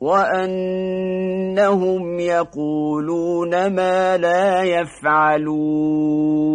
وأنهم يقولون ما لا يفعلون